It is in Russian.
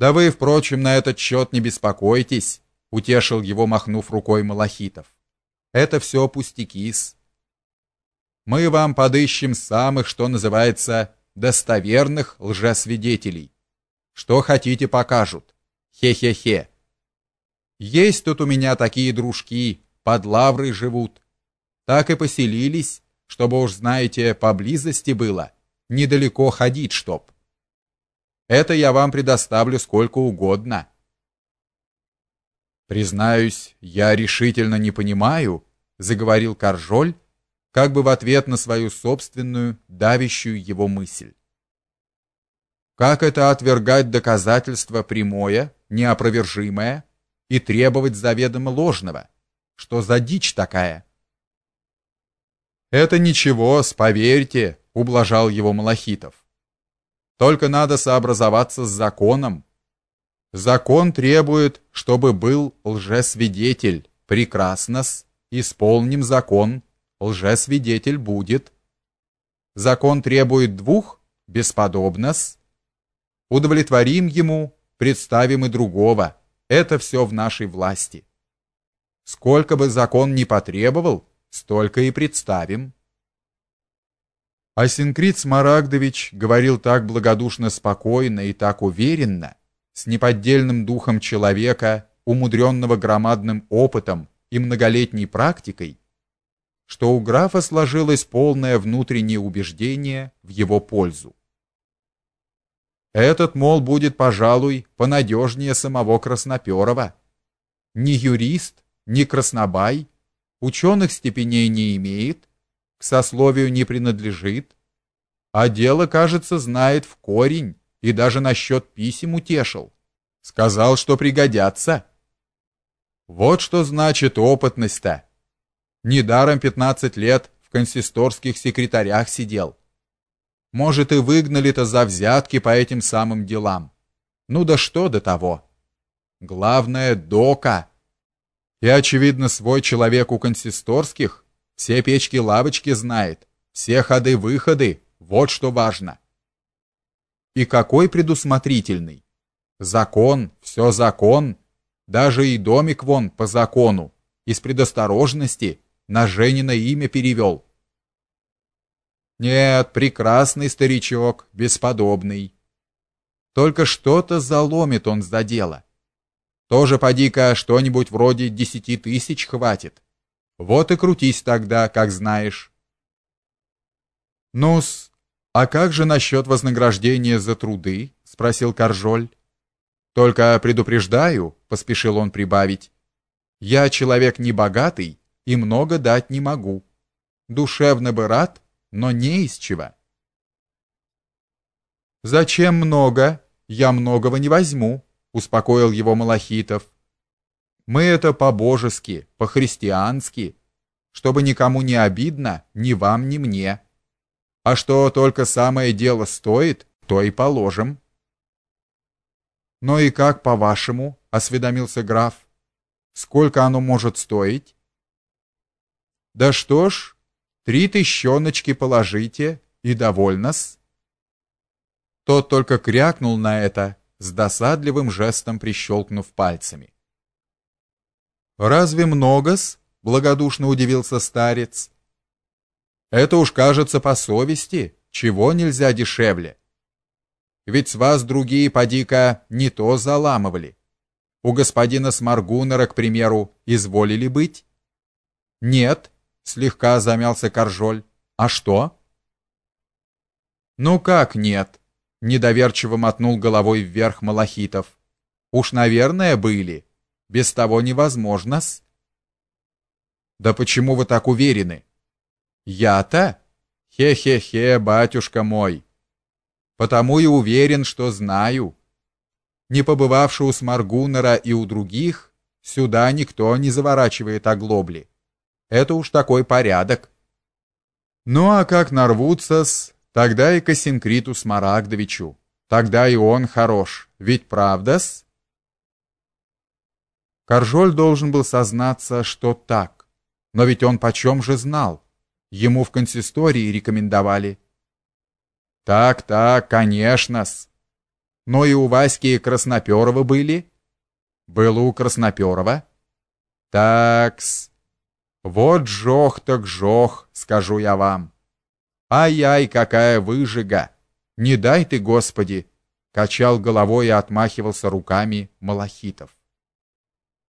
Да вы, впрочем, на этот счет не беспокойтесь, утешил его, махнув рукой Малахитов. Это все пустяки-с. Мы вам подыщем самых, что называется, достоверных лжесвидетелей. Что хотите, покажут. Хе-хе-хе. Есть тут у меня такие дружки, под лаврой живут. Так и поселились, чтобы уж знаете, поблизости было, недалеко ходить чтоб. Это я вам предоставлю сколько угодно. Признаюсь, я решительно не понимаю, заговорил Каржоль, как бы в ответ на свою собственную, давящую его мысль. Как это отвергать доказательство прямое, неопровержимое и требовать заведомо ложного? Что за дичь такая? Это ничего, поверьте, ублажал его Малахитов. Только надо сообразоваться с законом. Закон требует, чтобы был лжесвидетель. Прекрасно-с, исполним закон. Лжесвидетель будет. Закон требует двух, бесподобно-с. Удовлетворим ему, представим и другого. Это все в нашей власти. Сколько бы закон ни потребовал, столько и представим. Асинкрит Смарагдович говорил так благодушно спокойно и так уверенно, с неподдельным духом человека, умудренного громадным опытом и многолетней практикой, что у графа сложилось полное внутреннее убеждение в его пользу. Этот, мол, будет, пожалуй, понадежнее самого Красноперова. Ни юрист, ни краснобай, ученых степеней не имеет, к сословию не принадлежит, а дело, кажется, знает в корень и даже насчет писем утешил. Сказал, что пригодятся. Вот что значит опытность-то. Недаром 15 лет в консисторских секретарях сидел. Может, и выгнали-то за взятки по этим самым делам. Ну да что до того. Главное дока. И очевидно, свой человек у консисторских все печки-лавочки знает, все ходы-выходы, вот что важно. И какой предусмотрительный. Закон, все закон, даже и домик вон по закону, из предосторожности на Женина имя перевел. Нет, прекрасный старичок, бесподобный. Только что-то заломит он за дело. Тоже поди-ка что-нибудь вроде десяти тысяч хватит. Вот и крутись тогда, как знаешь. Ну-с, а как же насчет вознаграждения за труды? спросил Каржоль. Только предупреждаю, поспешил он прибавить. Я человек не богатый и много дать не могу. Душевно бы рад, но не из чего. Зачем много? Я многого не возьму успокоил его Малахитов. Мы это по-божески, по-христиански, чтобы никому не обидно, ни вам, ни мне. А что только самое дело стоит, то и положим. Но и как по-вашему, осведомился граф. Сколько оно может стоить? Да что ж, три тыщеночки положите и довольно-с. Тот только крякнул на это с досадливым жестом прищелкнув пальцами. Разве много-с? благодушно удивился старец. Это уж кажется по совести, чего нельзя дешевле. Ведь с вас другие подика не то заламывали. У господина Смаргунера, к примеру, изволили быть? Нет, слегка замялся Каржоль. А что? Ну как нет? недоверчиво мотнул головой вверх Малахитов. Уж, наверное, были. Без того невозможно-с. Да почему вы так уверены? Я-то? Хе-хе-хе, батюшка мой. Потому и уверен, что знаю. Не побывавши у Смаргунера и у других, сюда никто не заворачивает оглобли. Это уж такой порядок. Ну а как нарвутся-с, Тогда и Косинкриту Смарагдовичу. Тогда и он хорош. Ведь правда-с? Каржоль должен был сознаться, что так. Но ведь он почем же знал? Ему в консистории рекомендовали. Так, так, конечно-с. Но и у Васьки и Красноперова были. Было у Красноперова. Такс. Вот жох так жох, скажу я вам. Ай-ай, какая выжига! Не дай ты, Господи, качал головой и отмахивался руками Малахитов.